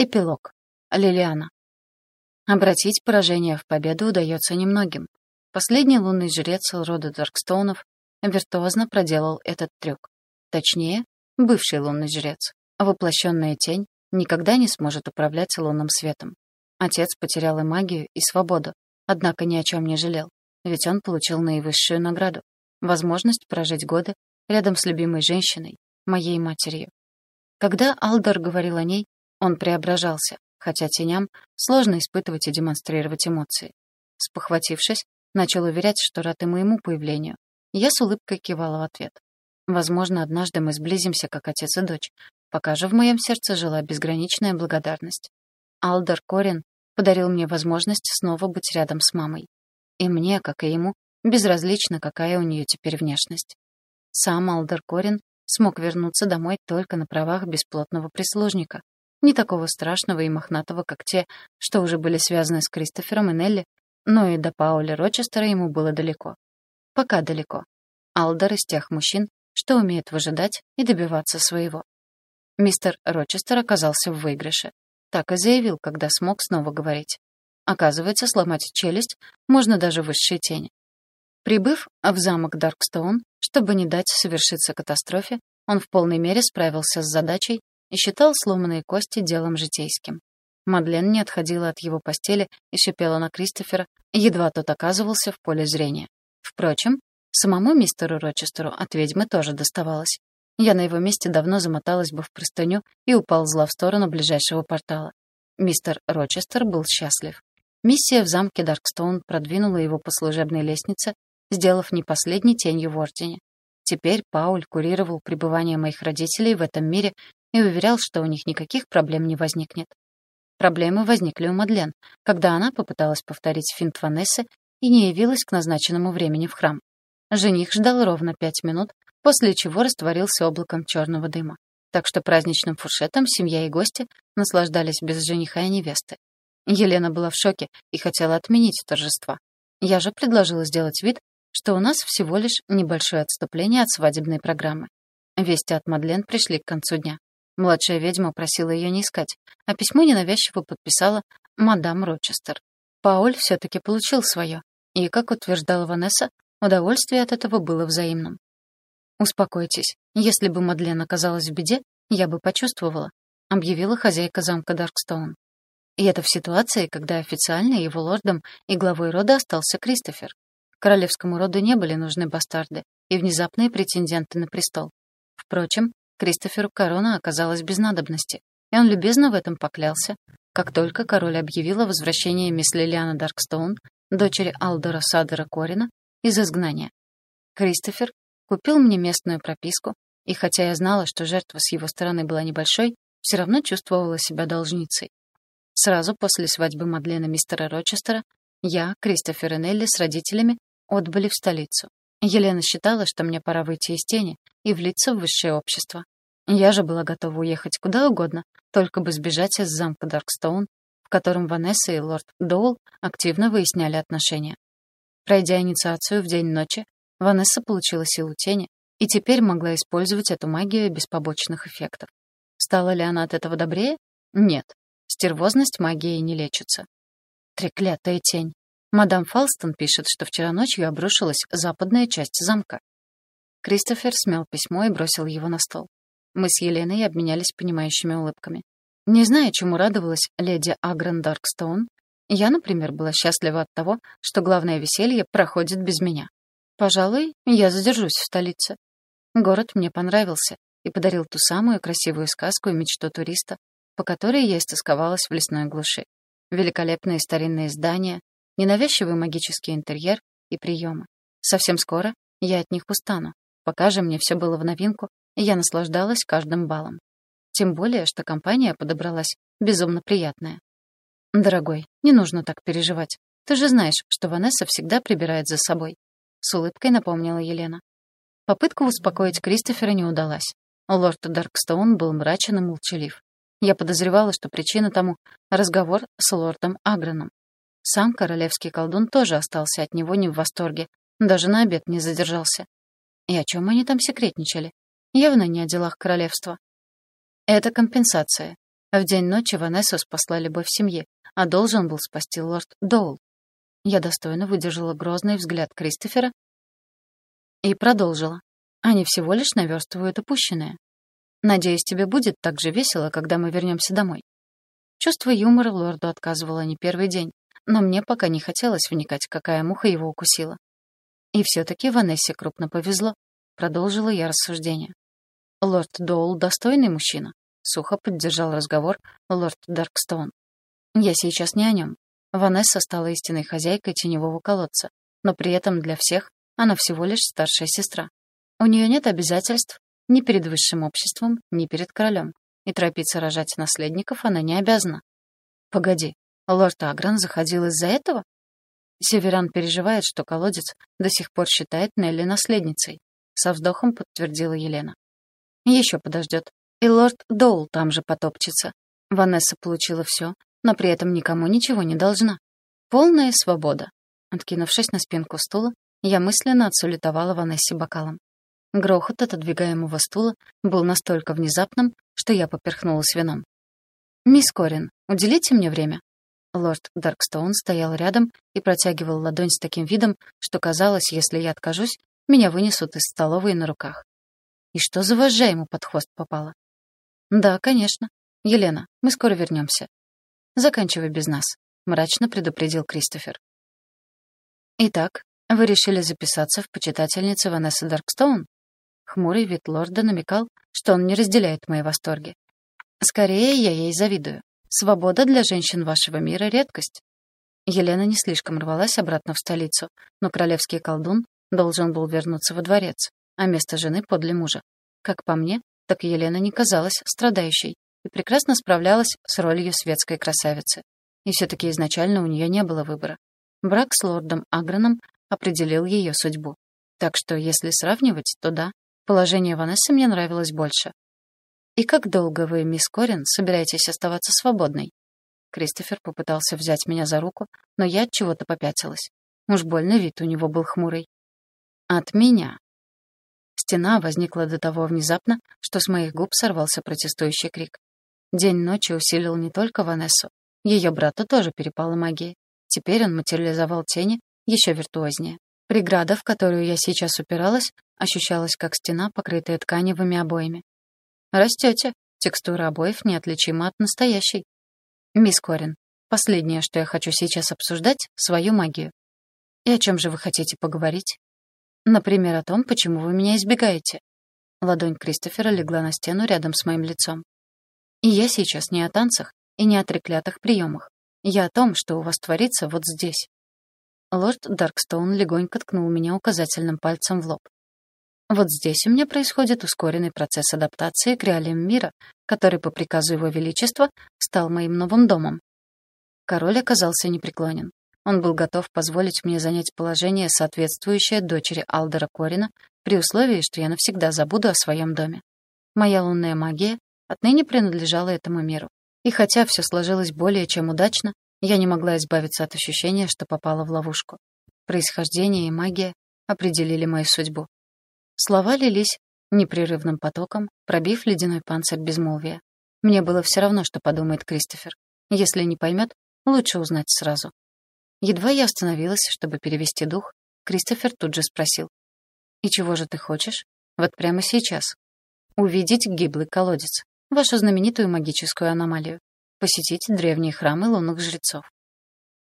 Эпилог. Лилиана. Обратить поражение в победу удается немногим. Последний лунный жрец рода Даркстоунов виртуозно проделал этот трюк. Точнее, бывший лунный жрец. Воплощенная тень никогда не сможет управлять лунным светом. Отец потерял и магию, и свободу, однако ни о чем не жалел, ведь он получил наивысшую награду — возможность прожить годы рядом с любимой женщиной, моей матерью. Когда Алдор говорил о ней, он преображался, хотя теням сложно испытывать и демонстрировать эмоции. Спохватившись, начал уверять, что рад и моему появлению. Я с улыбкой кивала в ответ. Возможно, однажды мы сблизимся, как отец и дочь, пока же в моем сердце жила безграничная благодарность. Алдер Корин подарил мне возможность снова быть рядом с мамой. И мне, как и ему, безразлично, какая у нее теперь внешность. Сам Алдер Корин смог вернуться домой только на правах бесплотного прислужника, не такого страшного и мохнатого, как те, что уже были связаны с Кристофером и Нелли, но и до Пауля Рочестера ему было далеко. Пока далеко. Алдер из тех мужчин, что умеет выжидать и добиваться своего. Мистер Рочестер оказался в выигрыше. Так и заявил, когда смог снова говорить. Оказывается, сломать челюсть можно даже высшей тени. Прибыв в замок Даркстоун, чтобы не дать совершиться катастрофе, он в полной мере справился с задачей и считал сломанные кости делом житейским. Мадлен не отходила от его постели и шипела на Кристофера, едва тот оказывался в поле зрения. Впрочем, самому мистеру Рочестеру от ведьмы тоже доставалось. Я на его месте давно замоталась бы в простыню и уползла в сторону ближайшего портала. Мистер Рочестер был счастлив. Миссия в замке Даркстоун продвинула его по служебной лестнице, сделав не последней тенью в Ордене. Теперь Пауль курировал пребывание моих родителей в этом мире и уверял, что у них никаких проблем не возникнет. Проблемы возникли у Мадлен, когда она попыталась повторить финт Ванессы и не явилась к назначенному времени в храм. Жених ждал ровно пять минут, после чего растворился облаком черного дыма. Так что праздничным фуршетом семья и гости наслаждались без жениха и невесты. Елена была в шоке и хотела отменить торжества. Я же предложила сделать вид, что у нас всего лишь небольшое отступление от свадебной программы. Вести от Мадлен пришли к концу дня. Младшая ведьма просила ее не искать, а письмо ненавязчиво подписала мадам Рочестер. Пауль все-таки получил свое, и, как утверждала Ванесса, удовольствие от этого было взаимным. «Успокойтесь, если бы Мадлен оказалась в беде, я бы почувствовала», объявила хозяйка замка Даркстоун. И это в ситуации, когда официально его лордом и главой рода остался Кристофер. Королевскому роду не были нужны бастарды и внезапные претенденты на престол. Впрочем, Кристоферу корона оказалась без надобности, и он любезно в этом поклялся, как только король объявил о возвращении мисс Лилиана Даркстоун, дочери Алдора Садера Корина, из изгнания. Кристофер купил мне местную прописку, и хотя я знала, что жертва с его стороны была небольшой, все равно чувствовала себя должницей. Сразу после свадьбы Мадлена мистера Рочестера я, Кристофер и Нелли с родителями отбыли в столицу. Елена считала, что мне пора выйти из тени и влиться в высшее общество. Я же была готова уехать куда угодно, только бы сбежать из замка Даркстоун, в котором Ванесса и лорд Доул активно выясняли отношения. Пройдя инициацию в день ночи, Ванесса получила силу тени и теперь могла использовать эту магию без побочных эффектов. Стала ли она от этого добрее? Нет. Стервозность магией не лечится. Треклятая тень. Мадам Фалстон пишет, что вчера ночью обрушилась западная часть замка. Кристофер смял письмо и бросил его на стол. Мы с Еленой обменялись понимающими улыбками. Не зная, чему радовалась леди Агрен Даркстоун, я, например, была счастлива от того, что главное веселье проходит без меня. Пожалуй, я задержусь в столице. Город мне понравился и подарил ту самую красивую сказку и мечту туриста, по которой я истосковалась в лесной глуши. Великолепные старинные здания, ненавязчивый магический интерьер и приемы. Совсем скоро я от них устану. Пока же мне все было в новинку, и я наслаждалась каждым балом. Тем более, что компания подобралась безумно приятная. «Дорогой, не нужно так переживать. Ты же знаешь, что Ванесса всегда прибирает за собой», — с улыбкой напомнила Елена. Попытка успокоить Кристофера не удалась. Лорд Даркстоун был мрачен и молчалив. Я подозревала, что причина тому — разговор с лордом Агроном. Сам королевский колдун тоже остался от него не в восторге, даже на обед не задержался. И о чем они там секретничали? Явно не о делах королевства. Это компенсация. В день ночи Ванессу спасла любовь семьи, а должен был спасти лорд Доул. Я достойно выдержала грозный взгляд Кристофера и продолжила. Они всего лишь наверстывают упущенное. Надеюсь, тебе будет так же весело, когда мы вернемся домой. Чувство юмора лорду отказывало не первый день, но мне пока не хотелось вникать, какая муха его укусила. И все-таки Ванессе крупно повезло, продолжила я рассуждение. Лорд Доул — достойный мужчина, сухо поддержал разговор лорд Даркстоун. Я сейчас не о нем. Ванесса стала истинной хозяйкой теневого колодца, но при этом для всех она всего лишь старшая сестра. У нее нет обязательств ни перед высшим обществом, ни перед королем, и торопиться рожать наследников она не обязана. Погоди, лорд Агран заходил из-за этого? Северан переживает, что колодец до сих пор считает Нелли наследницей, со вздохом подтвердила Елена. Еще подождет. И лорд Доул там же потопчется. Ванесса получила все, но при этом никому ничего не должна. Полная свобода. Откинувшись на спинку стула, я мысленно отсулетовала Ванессе бокалом. Грохот отодвигаемого стула был настолько внезапным, что я поперхнулась вином. «Мисс Корин, уделите мне время». Лорд Даркстоун стоял рядом и протягивал ладонь с таким видом, что казалось, если я откажусь, меня вынесут из столовой на руках. И что за вожжа ему под хвост попало? «Да, конечно. Елена, мы скоро вернемся. Заканчивай без нас», — мрачно предупредил Кристофер. «Итак, вы решили записаться в почитательнице Ванессы Даркстоун?» Хмурый вид лорда намекал, что он не разделяет мои восторги. «Скорее, я ей завидую. Свобода для женщин вашего мира — редкость». Елена не слишком рвалась обратно в столицу, но королевский колдун должен был вернуться во дворец, а место жены подле мужа. Как по мне, так Елена не казалась страдающей и прекрасно справлялась с ролью светской красавицы. И все-таки изначально у нее не было выбора. Брак с лордом Аграном определил ее судьбу. Так что, если сравнивать, то да, положение Ванессы мне нравилось больше. «И как долго вы, мисс Корин, собираетесь оставаться свободной?» Кристофер попытался взять меня за руку, но я от чего-то попятилась. Уж больно вид у него был хмурый. «От меня». Стена возникла до того внезапно, что с моих губ сорвался протестующий крик. День ночи усилил не только Ванессу. Ее брату тоже перепала магия. Теперь он материализовал тени еще виртуознее. Преграда, в которую я сейчас упиралась, ощущалась как стена, покрытая тканевыми обоями. Растете. Текстура обоев неотличима от настоящей. Мисс Корин, последнее, что я хочу сейчас обсуждать — свою магию. И о чем же вы хотите поговорить? Например, о том, почему вы меня избегаете. Ладонь Кристофера легла на стену рядом с моим лицом. И я сейчас не о танцах и не о треклятых приемах. Я о том, что у вас творится вот здесь. Лорд Даркстоун легонько ткнул меня указательным пальцем в лоб. Вот здесь у меня происходит ускоренный процесс адаптации к реалиям мира, который по приказу Его Величества стал моим новым домом. Король оказался непреклонен. Он был готов позволить мне занять положение, соответствующее дочери Алдера Корина, при условии, что я навсегда забуду о своем доме. Моя лунная магия отныне принадлежала этому миру. И хотя все сложилось более чем удачно, я не могла избавиться от ощущения, что попала в ловушку. Происхождение и магия определили мою судьбу. Слова лились непрерывным потоком, пробив ледяной панцирь безмолвия. Мне было все равно, что подумает Кристофер. Если не поймет, лучше узнать сразу. Едва я остановилась, чтобы перевести дух, Кристофер тут же спросил. «И чего же ты хочешь? Вот прямо сейчас. Увидеть гиблый колодец, вашу знаменитую магическую аномалию посетить древние храмы лунных жрецов.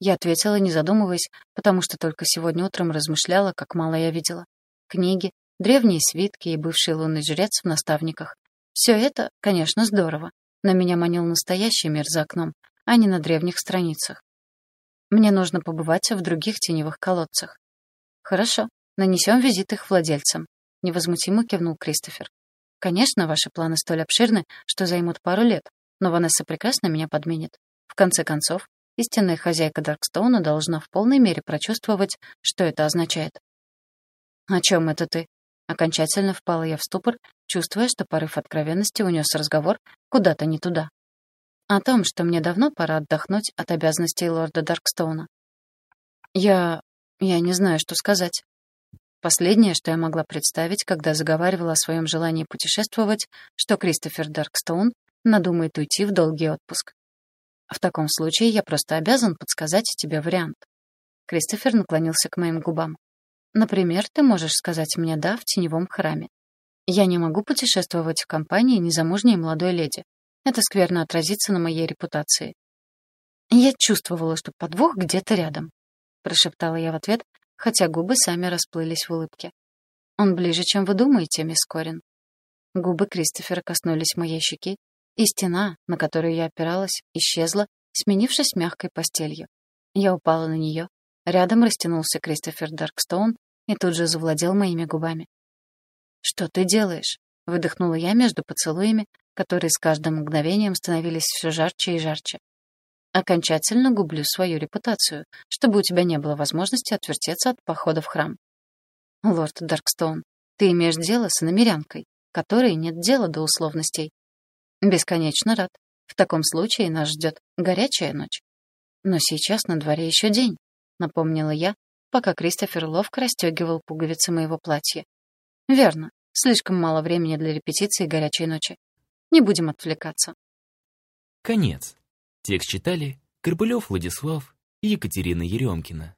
Я ответила, не задумываясь, потому что только сегодня утром размышляла, как мало я видела. Книги, древние свитки и бывший лунный жрец в наставниках. Все это, конечно, здорово, но меня манил настоящий мир за окном, а не на древних страницах. Мне нужно побывать в других теневых колодцах. Хорошо, нанесем визит их владельцам, невозмутимо кивнул Кристофер. Конечно, ваши планы столь обширны, что займут пару лет, но Ванесса прекрасно меня подменит. В конце концов, истинная хозяйка Даркстоуна должна в полной мере прочувствовать, что это означает. «О чем это ты?» Окончательно впала я в ступор, чувствуя, что порыв откровенности унес разговор куда-то не туда. О том, что мне давно пора отдохнуть от обязанностей лорда Даркстоуна. Я... я не знаю, что сказать. Последнее, что я могла представить, когда заговаривала о своем желании путешествовать, что Кристофер Даркстоун надумает уйти в долгий отпуск. В таком случае я просто обязан подсказать тебе вариант. Кристофер наклонился к моим губам. Например, ты можешь сказать мне «да» в теневом храме. Я не могу путешествовать в компании незамужней молодой леди. Это скверно отразится на моей репутации. Я чувствовала, что подвох где-то рядом, прошептала я в ответ, хотя губы сами расплылись в улыбке. Он ближе, чем вы думаете, мисс Корин. Губы Кристофера коснулись моей щеки, и стена, на которую я опиралась, исчезла, сменившись мягкой постелью. Я упала на нее. Рядом растянулся Кристофер Даркстоун и тут же завладел моими губами. «Что ты делаешь?» — выдохнула я между поцелуями, которые с каждым мгновением становились все жарче и жарче. «Окончательно гублю свою репутацию, чтобы у тебя не было возможности отвертеться от похода в храм». «Лорд Даркстоун, ты имеешь дело с иномерянкой, которой нет дела до условностей. Бесконечно рад. В таком случае нас ждет горячая ночь. Но сейчас на дворе еще день, напомнила я, пока Кристофер ловко расстегивал пуговицы моего платья. Верно. Слишком мало времени для репетиции горячей ночи. Не будем отвлекаться. Конец. Текст читали Горбылев Владислав и Екатерина Еремкина.